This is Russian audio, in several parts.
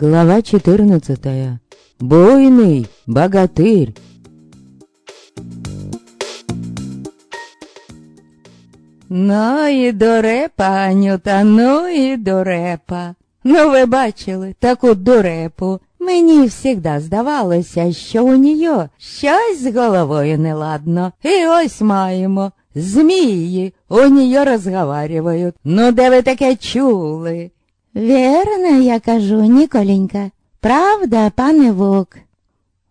Глава 14. Буйный богатырь. Ну і дурепа, Анюта, ну і дурепа. Ну, ви бачили таку дурепу. Мені завжди здавалося, що у нього щось з головою неладно. І ось маємо. Змії у нее розговаривають. Ну, де ви таке чули? Верно, я кажу, Николенька. Правда, пане Вок?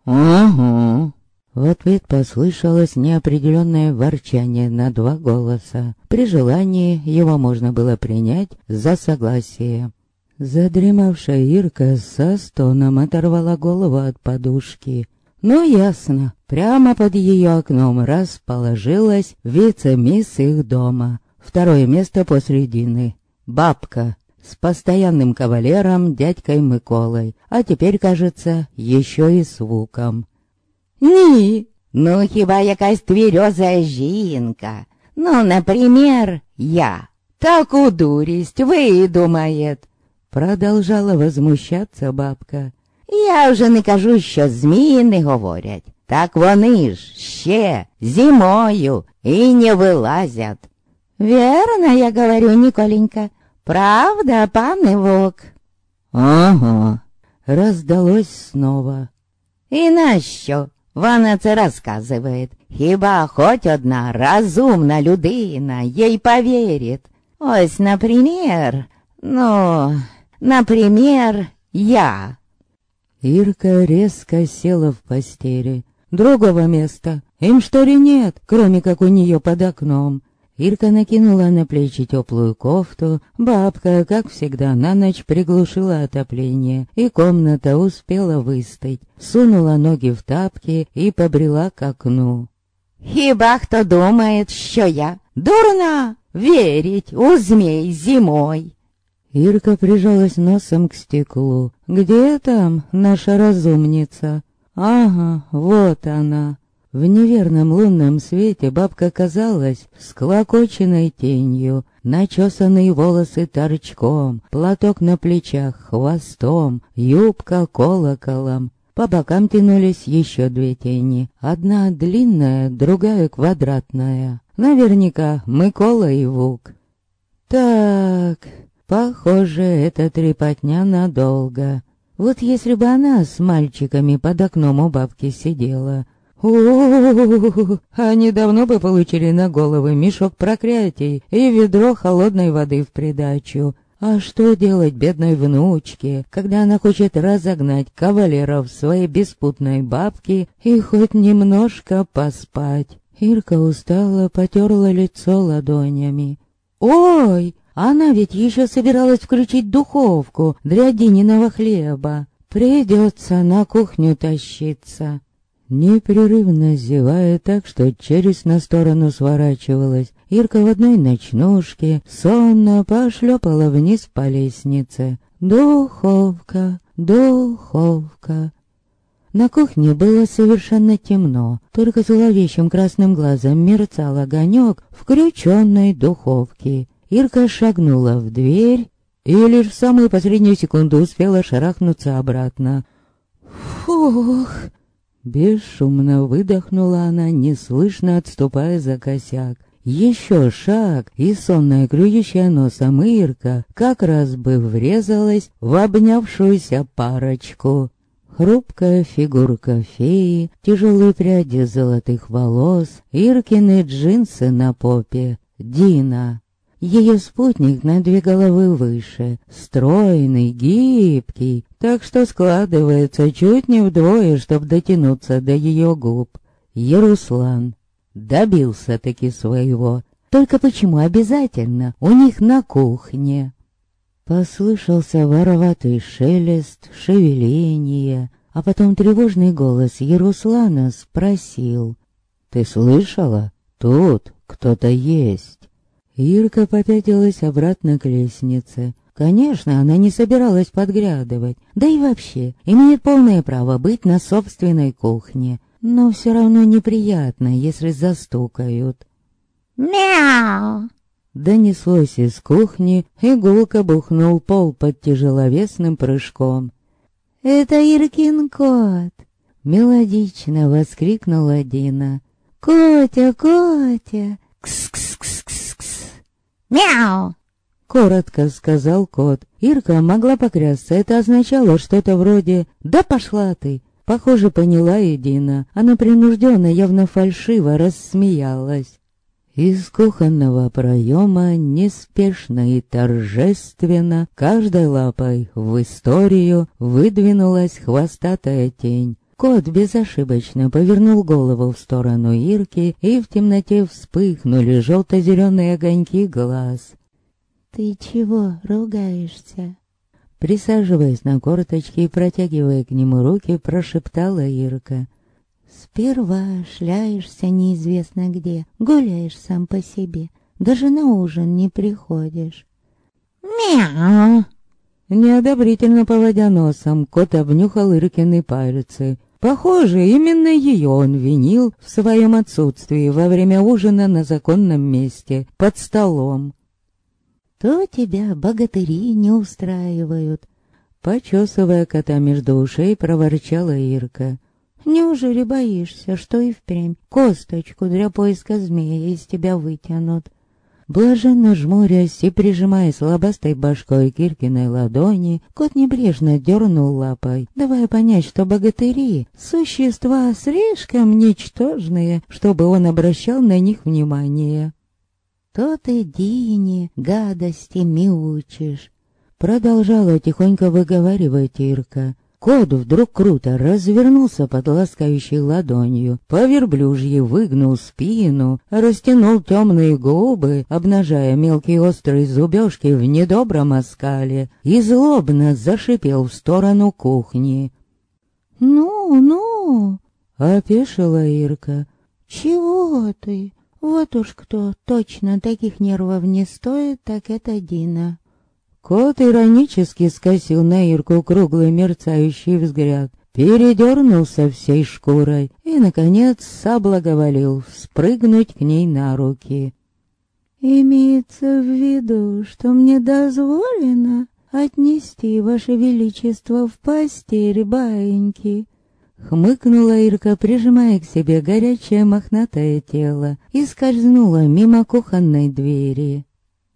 Ага. В ответ послышалось неопределенное ворчание на два голоса. При желании его можно было принять за согласие. Задремавшая Ирка со стоном оторвала голову от подушки. Ну, ясно, прямо под ее окном расположилась вице-мисс их дома. Второе место посредины. Бабка с постоянным кавалером дядькой Миколой, а теперь, кажется, еще и с Вуком. Ні, ну хіба якась твірьоза жінка. Ну, например, я. Таку дурість видумает. Продолжала возмущаться бабка. Я вже не кажу, що змії не говорять. Так вони ж ще зимою і не вилазять. Верно, я говорю, Николенька. Правда, пане Вок? Ага. Раздалось снова. І нащо? Вона це розказує. Хіба хоч одна розумна людина їй повірить? Ось, например, ну, например, я. Ирка резко села в постели. Другого места им что ли нет, кроме как у нее под окном. Ирка накинула на плечи теплую кофту, бабка, как всегда, на ночь приглушила отопление, и комната успела выстыть, сунула ноги в тапки и побрела к окну. Хіба хто думає, що я дурна верить у змей зимой? Ирка прижалась носом к стеклу. «Где там наша разумница?» «Ага, вот она». В неверном лунном свете бабка казалась склокоченной тенью, начесанные волосы торчком, платок на плечах хвостом, юбка колоколом. По бокам тянулись еще две тени, одна длинная, другая квадратная. Наверняка Микола и Вук. Так, похоже, это трепотня надолго. Вот если бы она с мальчиками под окном у бабки сидела, у Они давно бы получили на головы мешок проклятий и ведро холодной воды в придачу. А что делать бедной внучке, когда она хочет разогнать кавалеров своей беспутной бабки и хоть немножко поспать? Ирка устала, потерла лицо ладонями. «Ой, она ведь еще собиралась включить духовку для Дининого хлеба. Придется на кухню тащиться». Непрерывно зевая так, что челюсть на сторону сворачивалась, Ирка в одной ночнушке сонно пошлепала вниз по лестнице. Духовка, духовка. На кухне было совершенно темно, только зловещим красным глазом мерцал огонек включенной духовки. Ирка шагнула в дверь и лишь в самую последнюю секунду успела шарахнуться обратно. «Фух!» Бесшумно выдохнула она, неслышно отступая за косяк. Еще шаг, и сонная клюющая носом Ирка как раз бы врезалась в обнявшуюся парочку. Хрупкая фигурка феи, тяжелые пряди золотых волос, Иркины джинсы на попе. Дина. Ее спутник на две головы выше, стройный, гибкий, так что складывается чуть не вдвое, чтобы дотянуться до ее губ. Яруслан добился-таки своего. Только почему обязательно у них на кухне? Послышался вороватый шелест, шевеление, а потом тревожный голос Яруслана спросил. «Ты слышала? Тут кто-то есть». Ирка попятилась обратно к лестнице. Конечно, она не собиралась подглядывать, да и вообще имеет полное право быть на собственной кухне. но все равно неприятно, если застукают. «Мяу!» Донеслось из кухни, и гулко бухнул пол под тяжеловесным прыжком. «Это Иркин кот!» — мелодично воскликнула Дина. «Котя, Котя! Кс-кс-кс-кс-кс! Мяу!» Коротко сказал кот. Ирка могла поклясться, это означало что-то вроде «Да пошла ты!» Похоже, поняла и Дина. Она принужденно, явно фальшиво рассмеялась. Из кухонного проема неспешно и торжественно, каждой лапой в историю выдвинулась хвостатая тень. Кот безошибочно повернул голову в сторону Ирки, и в темноте вспыхнули желто-зеленые огоньки глаз. «Ты чего ругаешься?» Присаживаясь на корточки и протягивая к нему руки, прошептала Ирка. Сперва шляешься неизвестно где, гуляешь сам по себе, даже на ужин не приходишь. Мяу! Неодобрительно поводя носом, кот обнюхал Иркины пальцы. Похоже, именно ее он винил в своем отсутствии во время ужина на законном месте, под столом. То тебя богатыри не устраивают. Почесывая кота между ушей, проворчала Ирка. Неужели боишься, что и впрямь косточку для поиска змея из тебя вытянут? Блаженно жмурясь и прижимаясь лобастой башкой к Иркиной ладони, кот небрежно дернул лапой, давая понять, что богатыри — существа слишком ничтожные, чтобы он обращал на них внимание. «То ты, Дине, гадости мяучишь!» Продолжала тихонько выговаривать Ирка, Кот вдруг круто развернулся под ласкающей ладонью, по верблюжьи выгнул спину, растянул темные губы, обнажая мелкие острые зубежки в недобром оскале, и злобно зашипел в сторону кухни. «Ну, ну!» — опешила Ирка. «Чего ты? Вот уж кто точно таких нервов не стоит, так это Дина». Кот иронически скосил на Ирку круглый мерцающий взгляд, передернулся всей шкурой и, наконец, соблаговолил спрыгнуть к ней на руки. «Имеется в виду, что мне дозволено отнести, Ваше Величество, в постель баиньки?» Хмыкнула Ирка, прижимая к себе горячее мохнатое тело, и скользнула мимо кухонной двери.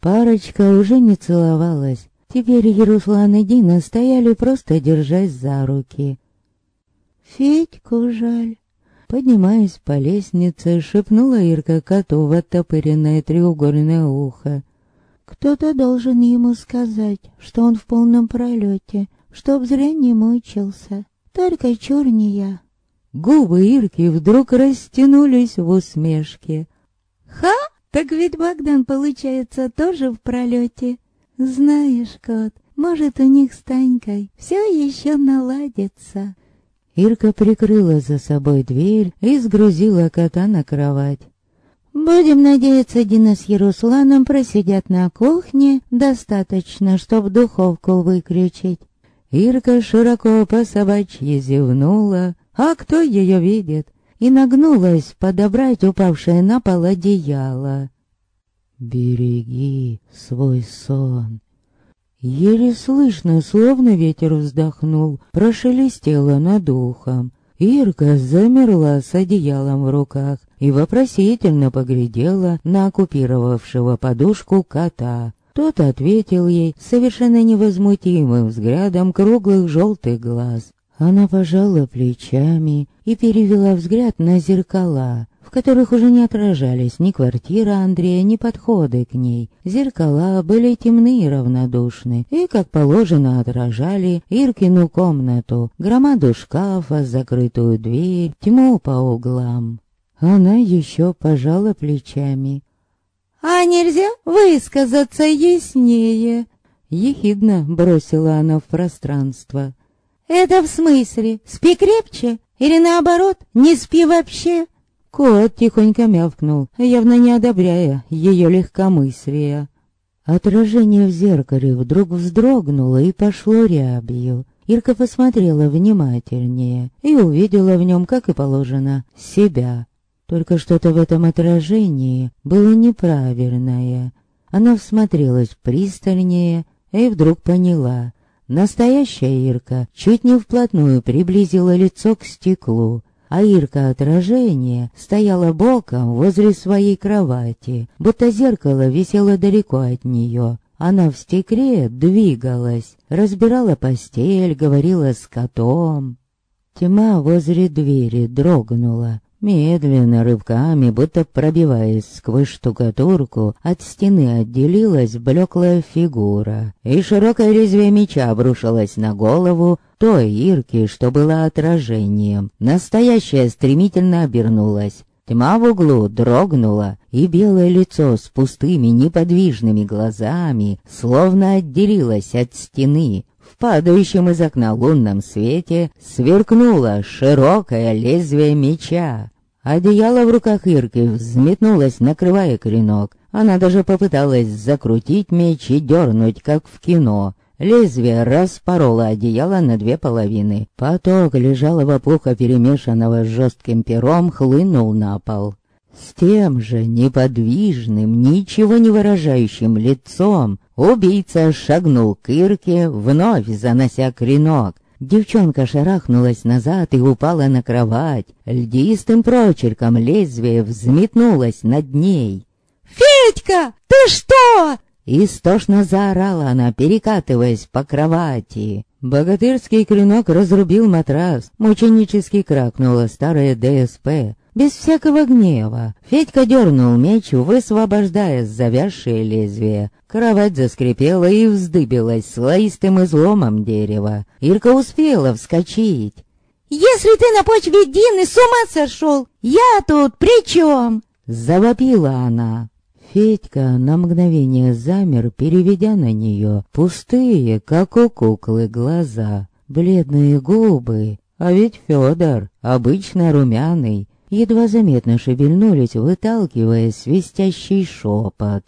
Парочка уже не целовалась. Теперь Яруслан и Дина стояли просто держась за руки. «Федьку жаль». Поднимаясь по лестнице, шепнула Ирка коту в оттопыренное треугольное ухо. «Кто-то должен ему сказать, что он в полном пролете, чтоб зря не мучился. Только чур не я». Губы Ирки вдруг растянулись в усмешке. «Ха!» Так ведь Богдан, получается, тоже в пролете. Знаешь, кот, может, у них с Танькой все еще наладится. Ирка прикрыла за собой дверь и сгрузила кота на кровать. Будем надеяться, Дина с Ярусланом просидят на кухне достаточно, чтоб духовку выключить. Ирка широко по собачьи зевнула. А кто ее видит? И нагнулась подобрать упавшее на пол одеяло. «Береги свой сон». Еле слышно, словно ветер вздохнул, прошелестело над ухом. Ирка замерла с одеялом в руках и вопросительно поглядела на оккупировавшего подушку кота. Тот ответил ей совершенно невозмутимым взглядом круглых желтых глаз. Она пожала плечами и перевела взгляд на зеркала, в которых уже не отражались ни квартира Андрея, ни подходы к ней. Зеркала были темны и равнодушны, и, как положено, отражали Иркину комнату, громаду шкафа, закрытую дверь, тьму по углам. Она еще пожала плечами. «А нельзя высказаться яснее?» Ехидно бросила она в пространство. «Это в смысле? Спи крепче? Или наоборот, не спи вообще?» Кот тихонько мявкнул, явно не одобряя ее легкомыслия. Отражение в зеркале вдруг вздрогнуло и пошло рябью. Ирка посмотрела внимательнее и увидела в нем, как и положено, себя. Только что-то в этом отражении было неправильное. Она всмотрелась пристальнее и вдруг поняла. Настоящая Ирка чуть не вплотную приблизила лицо к стеклу, а Ирка отражение стояла боком возле своей кровати, будто зеркало висело далеко от нее. Она в стекле двигалась, разбирала постель, говорила с котом. Тьма возле двери дрогнула, Медленно, рывками, будто пробиваясь сквозь штукатурку, от стены отделилась блеклая фигура, и широкое лезвие меча обрушилось на голову той Ирки, что была отражением. Настоящая стремительно обернулась. Тьма в углу дрогнула, и белое лицо с пустыми неподвижными глазами словно отделилось от стены, в падающем из окна лунном свете сверкнуло широкое лезвие меча. Одеяло в руках Ирки взметнулось, накрывая клинок. Она даже попыталась закрутить меч и дернуть, как в кино. Лезвие распороло одеяло на две половины. Поток лежалого пуха, перемешанного с жестким пером, хлынул на пол. С тем же неподвижным, ничего не выражающим лицом убийца шагнул к Ирке, вновь занося клинок. Девчонка шарахнулась назад и упала на кровать. Льдистым прочерком лезвие взметнулось над ней. «Федька, ты что?» Истошно заорала она, перекатываясь по кровати. Богатырский клинок разрубил матрас, мученически кракнула старая ДСП. Без всякого гнева Федька дернул меч, высвобождая завязшее лезвие. Кровать заскрипела и вздыбилась слоистым изломом дерева. Ирка успела вскочить. «Если ты на почве Дины с ума сошел, я тут при чем?» Завопила она. Федька на мгновение замер, переведя на нее пустые, как у куклы, глаза, бледные губы. А ведь Федор, обычно румяный, едва заметно шевельнулись, выталкивая свистящий шепот.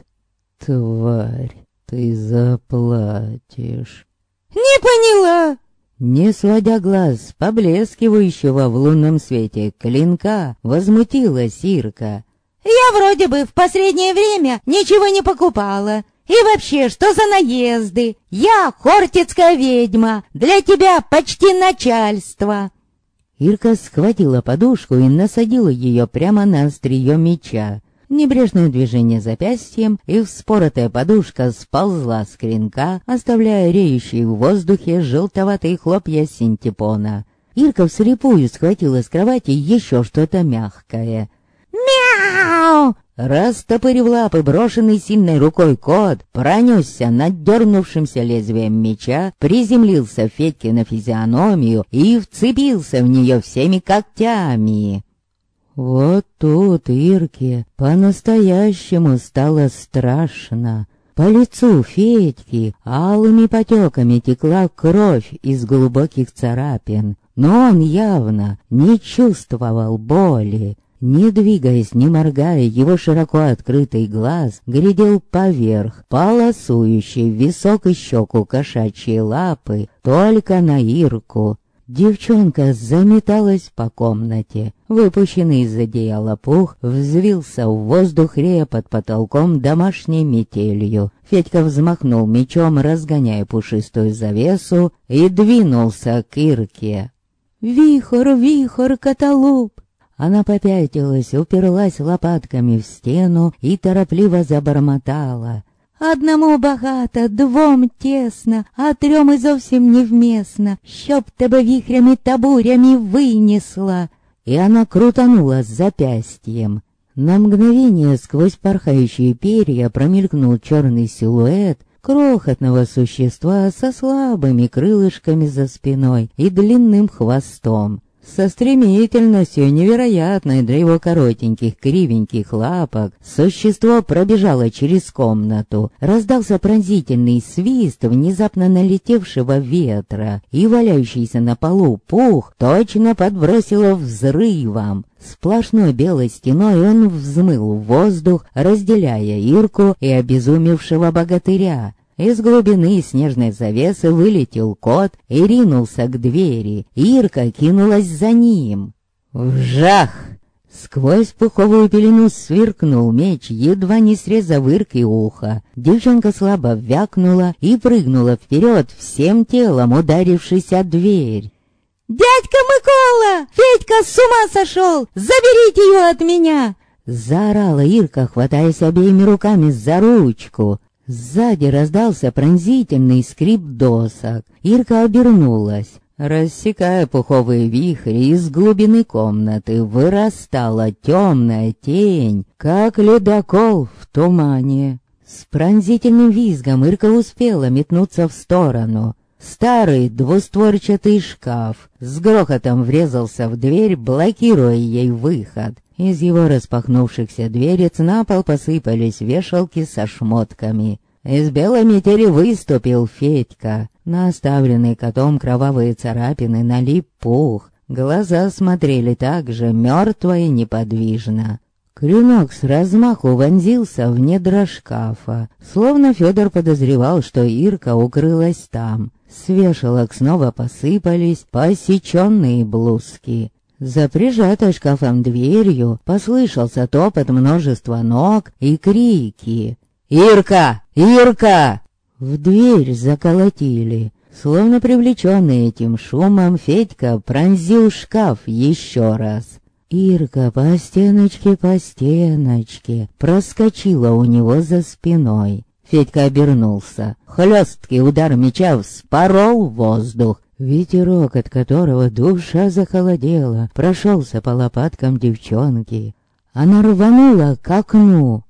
«Тварь, ты заплатишь!» «Не поняла!» Не сводя глаз поблескивающего в лунном свете клинка, возмутилась Ирка. «Я вроде бы в последнее время ничего не покупала. И вообще, что за наезды? Я хортицкая ведьма, для тебя почти начальство!» Ирка схватила подушку и насадила ее прямо на острие меча. Небрежное движение запястьем, и вспоротая подушка сползла с клинка, оставляя реющие в воздухе желтоватые хлопья синтепона. Ирка вслепую схватила с кровати еще что-то мягкое. «Мяу!» Растопырив лапы, брошенный сильной рукой кот, пронесся над дернувшимся лезвием меча, приземлился Федьке на физиономию и вцепился в нее всеми когтями. Вот тут Ирке по-настоящему стало страшно. По лицу Федьки алыми потеками текла кровь из глубоких царапин, но он явно не чувствовал боли. Не двигаясь, не моргая, его широко открытый глаз глядел поверх, полосующий висок и щеку кошачьей лапы, только на Ирку. Девчонка заметалась по комнате. Выпущенный из одеяла пух взвился в воздух рея под потолком домашней метелью. Федька взмахнул мечом, разгоняя пушистую завесу, и двинулся к Ирке. «Вихор, вихор, каталуп!» Она попятилась, уперлась лопатками в стену и торопливо забормотала. «Одному богато, двом тесно, а трем и совсем невместно, щоб тебе вихрями табурями вынесла!» И она крутанула с запястьем. На мгновение сквозь порхающие перья промелькнул черный силуэт крохотного существа со слабыми крылышками за спиной и длинным хвостом со стремительностью невероятной для его коротеньких кривеньких лапок, существо пробежало через комнату, раздался пронзительный свист внезапно налетевшего ветра, и валяющийся на полу пух точно подбросило взрывом. Сплошной белой стеной он взмыл в воздух, разделяя Ирку и обезумевшего богатыря. Из глубины снежной завесы вылетел кот и ринулся к двери. Ирка кинулась за ним. Вжах! Сквозь пуховую пелену сверкнул меч, едва не срезав Ирке ухо. Девчонка слабо вякнула и прыгнула вперед, всем телом ударившись о дверь. «Дядька Микола! Федька с ума сошел! Заберите его от меня!» Заорала Ирка, хватаясь обеими руками за ручку. Сзади раздался пронзительный скрип досок. Ирка обернулась. Рассекая пуховые вихри, из глубины комнаты вырастала темная тень, как ледокол в тумане. С пронзительным визгом Ирка успела метнуться в сторону. Старый двустворчатый шкаф с грохотом врезался в дверь, блокируя ей выход. Из его распахнувшихся дверец на пол посыпались вешалки со шмотками. Из белой метели выступил Федька. На оставленный котом кровавые царапины налип пух. Глаза смотрели так же мертво и неподвижно. Клинок с размаху вонзился в недра шкафа, словно Федор подозревал, что Ирка укрылась там. С снова посыпались посеченные блузки. За прижатой шкафом дверью послышался топот множества ног и крики. «Ирка! Ирка!» В дверь заколотили. Словно привлеченный этим шумом, Федька пронзил шкаф еще раз. Ирка по стеночке, по стеночке проскочила у него за спиной. Федька обернулся. Хлесткий удар меча вспорол воздух. Ветерок, от которого душа захолодела, прошелся по лопаткам девчонки. Она рванула к окну.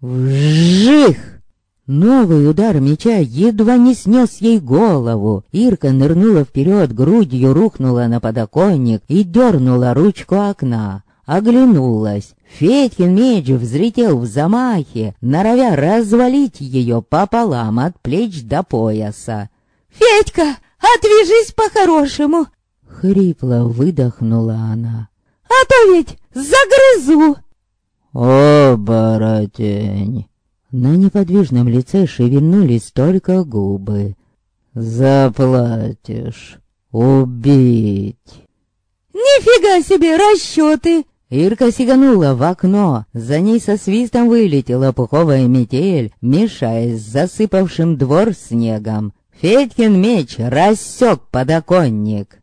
Вжих! Новый удар меча едва не снес ей голову. Ирка нырнула вперед, грудью рухнула на подоконник и дернула ручку окна. Оглянулась. Федькин меч взлетел в замахе, норовя развалить ее пополам от плеч до пояса. «Федька, отвяжись по-хорошему!» Хрипло выдохнула она. «А то ведь загрызу!» «Оборотень!» На неподвижном лице шевельнулись только губы. «Заплатишь! Убить!» «Нифига себе расчеты!» Ирка сиганула в окно, за ней со свистом вылетела пуховая метель, мешаясь с засыпавшим двор снегом. Федькин меч рассек подоконник.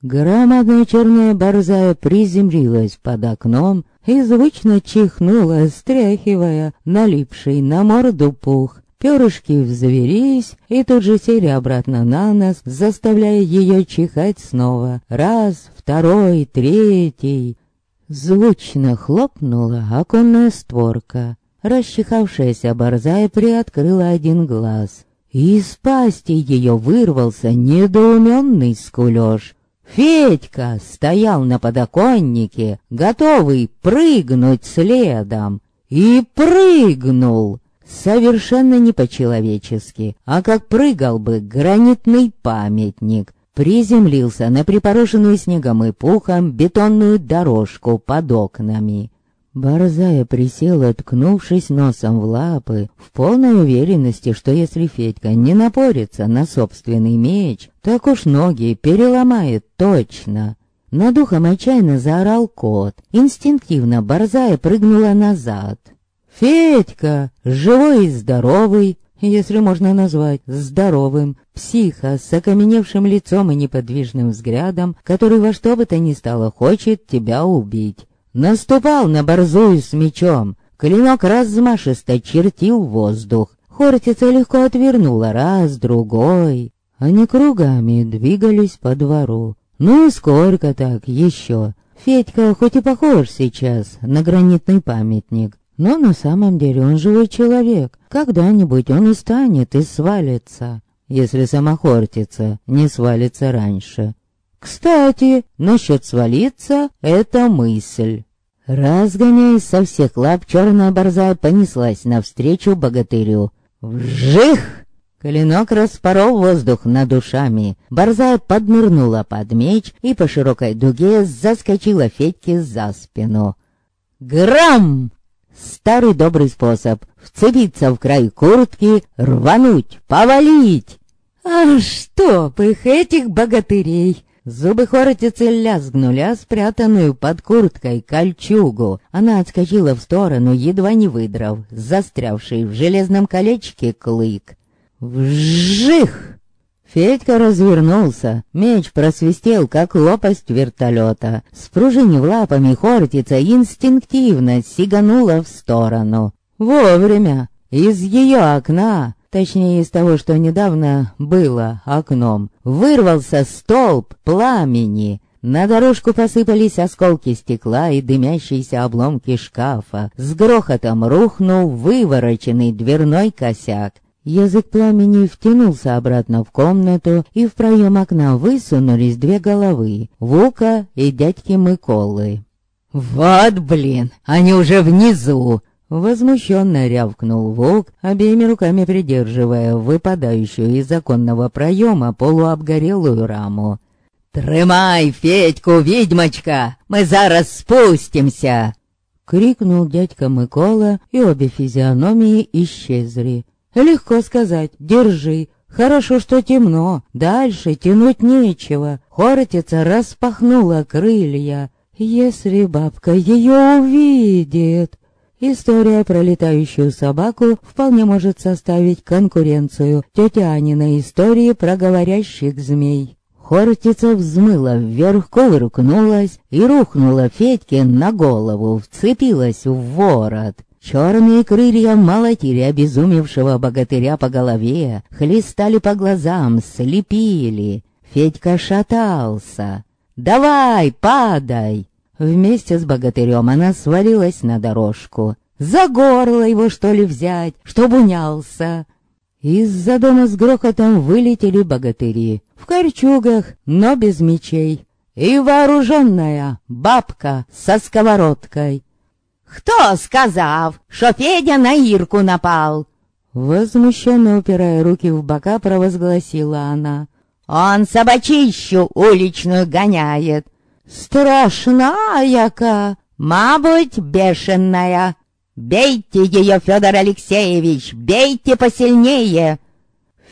Громадная черная борзая приземлилась под окном, и звучно чихнула, стряхивая налипший на морду пух. Перышки взвелись и тут же сели обратно на нос, заставляя ее чихать снова. Раз, второй, третий. Звучно хлопнула оконная створка. Расчихавшаяся борзая приоткрыла один глаз. Из пасти ее вырвался недоуменный скулёж. Федька стоял на подоконнике, готовый прыгнуть следом. И прыгнул! Совершенно не по-человечески, а как прыгал бы гранитный памятник. Приземлился на припорошенную снегом и пухом бетонную дорожку под окнами. Борзая присела, ткнувшись носом в лапы, в полной уверенности, что если Федька не напорится на собственный меч, так уж ноги переломает точно. Над ухом отчаянно заорал кот. Инстинктивно Борзая прыгнула назад. «Федька! Живой и здоровый!» если можно назвать здоровым, психа с окаменевшим лицом и неподвижным взглядом, который во что бы то ни стало хочет тебя убить. Наступал на борзую с мечом. Клинок размашисто чертил воздух. Хортица легко отвернула раз, другой. Они кругами двигались по двору. Ну и сколько так еще? Федька хоть и похож сейчас на гранитный памятник, но на самом деле он живой человек. Когда-нибудь он устанет и свалится, если сама Хортица не свалится раньше. Кстати, насчет свалиться — это мысль. Разгоняясь со всех лап, черная борзая понеслась навстречу богатырю. Вжих! Клинок распорол воздух над ушами. Борзая поднырнула под меч и по широкой дуге заскочила Федьке за спину. Грам! Старый добрый способ — вцепиться в край куртки, рвануть, повалить. А чтоб их, этих богатырей! Зубы Хортицы лязгнули, а спрятанную под курткой кольчугу. Она отскочила в сторону, едва не выдрав, застрявший в железном колечке клык. Вжих! Федька развернулся, меч просвистел, как лопасть вертолета. Спружинив лапами, Хортица инстинктивно сиганула в сторону. Вовремя! Из ее окна точнее из того, что недавно было окном, вырвался столб пламени. На дорожку посыпались осколки стекла и дымящиеся обломки шкафа. С грохотом рухнул вывороченный дверной косяк. Язык пламени втянулся обратно в комнату, и в проем окна высунулись две головы — Вука и дядьки Миколы. «Вот блин, они уже внизу!» Возмущенно рявкнул волк, обеими руками придерживая выпадающую из законного проема полуобгорелую раму. «Трымай, Федьку, ведьмочка! Мы зараз спустимся!» Крикнул дядька Микола, и обе физиономии исчезли. «Легко сказать, держи!» Хорошо, что темно, дальше тянуть нечего. Хортица распахнула крылья. Если бабка ее увидит... История про летающую собаку вполне может составить конкуренцию тетя Аниной истории про говорящих змей. Хортица взмыла вверх, кувыркнулась и рухнула Федьке на голову, вцепилась в ворот. Черные крылья молотили обезумевшего богатыря по голове, хлестали по глазам, слепили. Федька шатался. «Давай, падай!» Вместе с богатырем она свалилась на дорожку. За горло его, что ли, взять, чтоб унялся. Из-за дома с грохотом вылетели богатыри. В корчугах, но без мечей. И вооруженная бабка со сковородкой. «Кто сказав, что Федя на Ирку напал?» Возмущенно упирая руки в бока, провозгласила она. «Он собачищу уличную гоняет, «Страшная-ка! Мабуть, бешеная! Бейте ее, Федор Алексеевич, бейте посильнее!»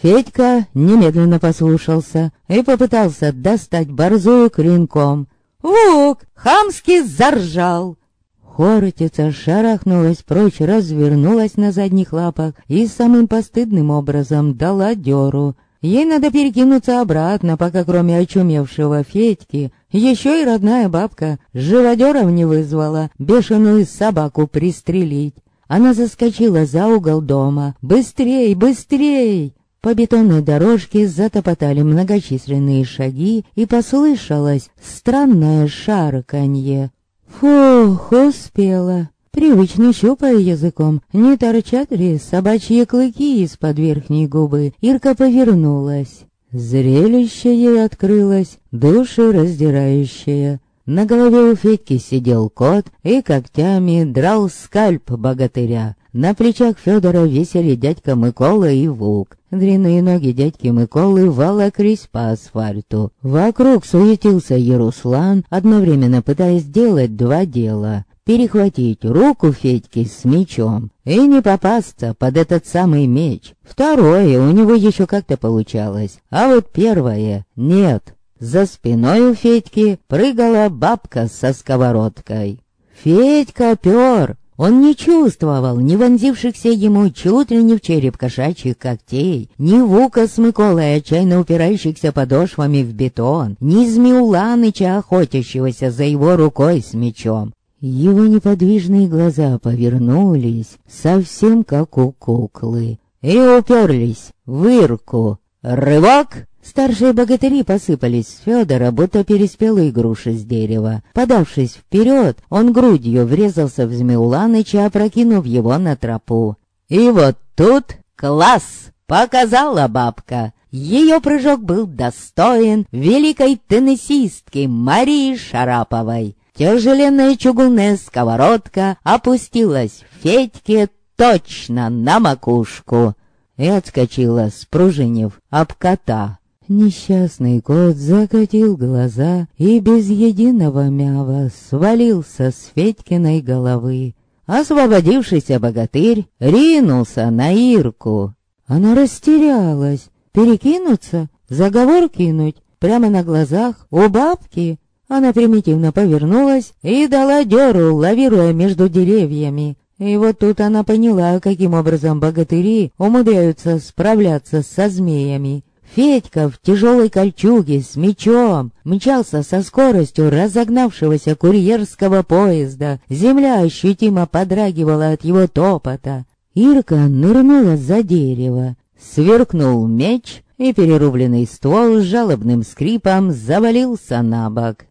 Федька немедленно послушался и попытался достать борзую клинком. «Вук!» — хамски заржал. Хортица шарахнулась прочь, развернулась на задних лапах и самым постыдным образом дала дёру. Ей надо перекинуться обратно, пока кроме очумевшего Федьки, еще и родная бабка живодеров не вызвала бешеную собаку пристрелить. Она заскочила за угол дома. «Быстрей, быстрей!» По бетонной дорожке затопотали многочисленные шаги, и послышалось странное шарканье. Фух, успела. Привычно щупая языком, не торчат ли собачьи клыки из-под верхней губы, Ирка повернулась. Зрелище ей открылось, души раздирающее. На голове у Федьки сидел кот и когтями драл скальп богатыря. На плечах Федора висели дядька Микола и Вук. Длинные ноги дядьки Миколы волокрись по асфальту. Вокруг суетился Яруслан, одновременно пытаясь сделать два дела перехватить руку Федьки с мечом и не попасться под этот самый меч. Второе у него еще как-то получалось, а вот первое — нет. За спиной у Федьки прыгала бабка со сковородкой. Федька пёр, он не чувствовал ни вонзившихся ему чуть ли не в череп кошачьих когтей, ни Вука с Миколой, отчаянно упирающихся подошвами в бетон, ни Змеуланыча, охотящегося за его рукой с мечом. Его неподвижные глаза повернулись, совсем как у куклы, и уперлись в Ирку. Рывок! Старшие богатыри посыпались с Федора, будто переспелые груши с дерева. Подавшись вперед, он грудью врезался в Змеуланыча, опрокинув его на тропу. И вот тут класс! Показала бабка. Ее прыжок был достоин великой теннисистки Марии Шараповой. Тяжеленная чугунная сковородка опустилась Федьке точно на макушку и отскочила, спружинив об кота. Несчастный кот закатил глаза и без единого мява свалился с Федькиной головы. освободившийся богатырь ринулся на Ирку. Она растерялась. Перекинуться? Заговор кинуть? Прямо на глазах? У бабки? Она примитивно повернулась и дала дёру, лавируя между деревьями. И вот тут она поняла, каким образом богатыри умудряются справляться со змеями. Федька в тяжелой кольчуге с мечом мчался со скоростью разогнавшегося курьерского поезда. Земля ощутимо подрагивала от его топота. Ирка нырнула за дерево. Сверкнул меч, и перерубленный ствол с жалобным скрипом завалился на бок.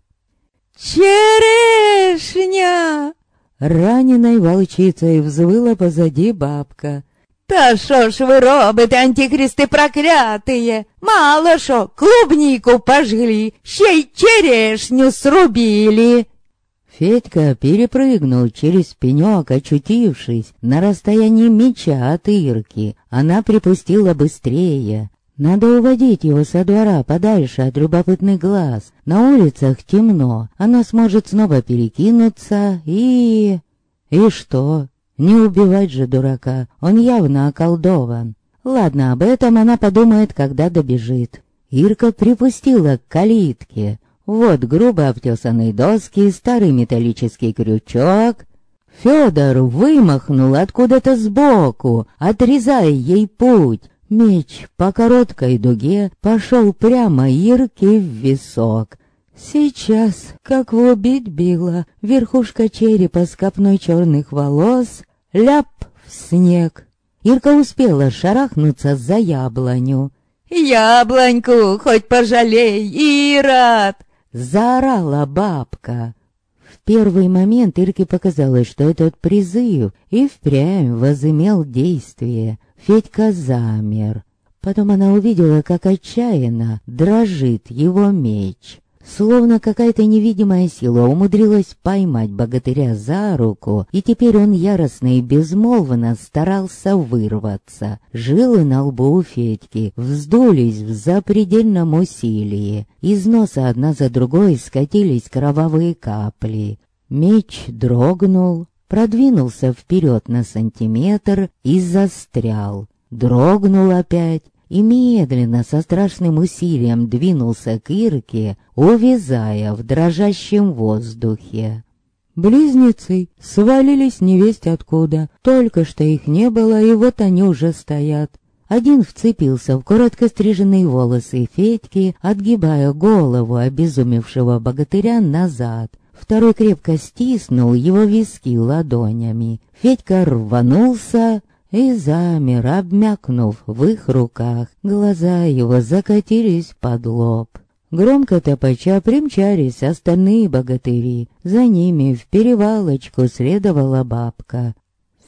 «Черешня!» Раненой волчицей взвыла позади бабка. «Та шо ж ви робите, антихристи проклятые? Мало шо, клубнику пожгли, ще черешню срубили!» Федька перепрыгнул через пенек, очутившись на расстоянии меча от Ирки. Она припустила быстрее. Надо уводить его со двора подальше от любопытных глаз. На улицах темно, она сможет снова перекинуться и... И что? Не убивать же дурака, он явно околдован. Ладно, об этом она подумает, когда добежит. Ирка припустила к калитке. Вот грубо обтесанные доски, старый металлический крючок. Федор вымахнул откуда-то сбоку, отрезая ей путь. Меч по короткой дуге пошел прямо Ирке в висок. Сейчас, как в убить била, верхушка черепа с копной черных волос Ляп в снег. Ирка успела шарахнуться за яблоню. «Яблоньку хоть пожалей, Ирод!» Заорала бабка. В первый момент Ирке показалось, что этот призыв и впрямь возымел действие. Федька замер. Потом она увидела, как отчаянно дрожит его меч. Словно какая-то невидимая сила умудрилась поймать богатыря за руку, и теперь он яростно и безмолвно старался вырваться. Жилы на лбу у Федьки вздулись в запредельном усилии. Из носа одна за другой скатились кровавые капли. Меч дрогнул, продвинулся вперед на сантиметр и застрял. Дрогнул опять, и медленно, со страшным усилием двинулся к Ирке, увязая в дрожащем воздухе. Близнецы свалились невесть откуда, только что их не было, и вот они уже стоят. Один вцепился в коротко стриженные волосы Федьки, отгибая голову обезумевшего богатыря назад. Второй крепко стиснул его виски ладонями. Федька рванулся, и замер, обмякнув в их руках. Глаза его закатились под лоб. Громко топача примчались остальные богатыри. За ними в перевалочку следовала бабка.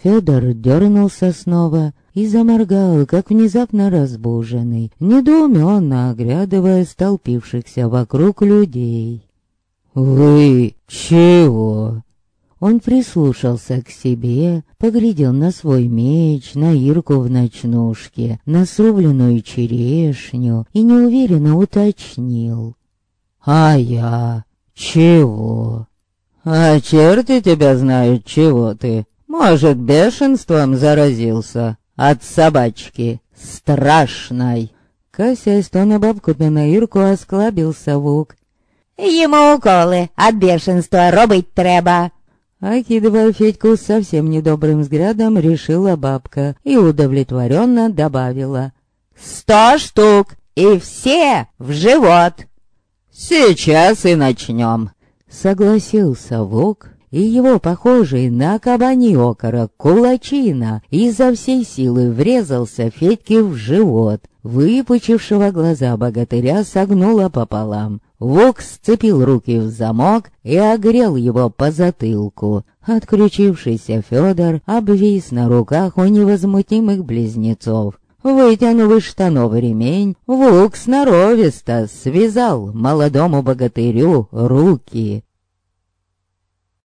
Федор дернулся снова и заморгал, как внезапно разбуженный, недоуменно оглядывая столпившихся вокруг людей. «Вы чего?» Он прислушался к себе, поглядел на свой меч, на Ирку в ночнушке, на срубленную черешню и неуверенно уточнил. «А я? Чего?» «А черти тебя знают, чего ты? Может, бешенством заразился? От собачки страшной!» Косясь то на бабку, то на Ирку осклабился Вук. «Ему уколи от бешенства робить треба!» Окидывая Федьку совсем недобрым взглядом, решила бабка и удовлетворенно добавила. «Сто штук, и все в живот!» «Сейчас и начнем!» Согласился Вок, и его, похожий на кабани окорок, кулачина, изо всей силы врезался Федьке в живот. Выпучившего глаза богатыря согнуло пополам. Вок сцепил руки в замок и огрел его по затылку. Отключившийся Федор обвис на руках у невозмутимых близнецов. Вытянув из штанов ремень, Вук сноровисто связал молодому богатырю руки.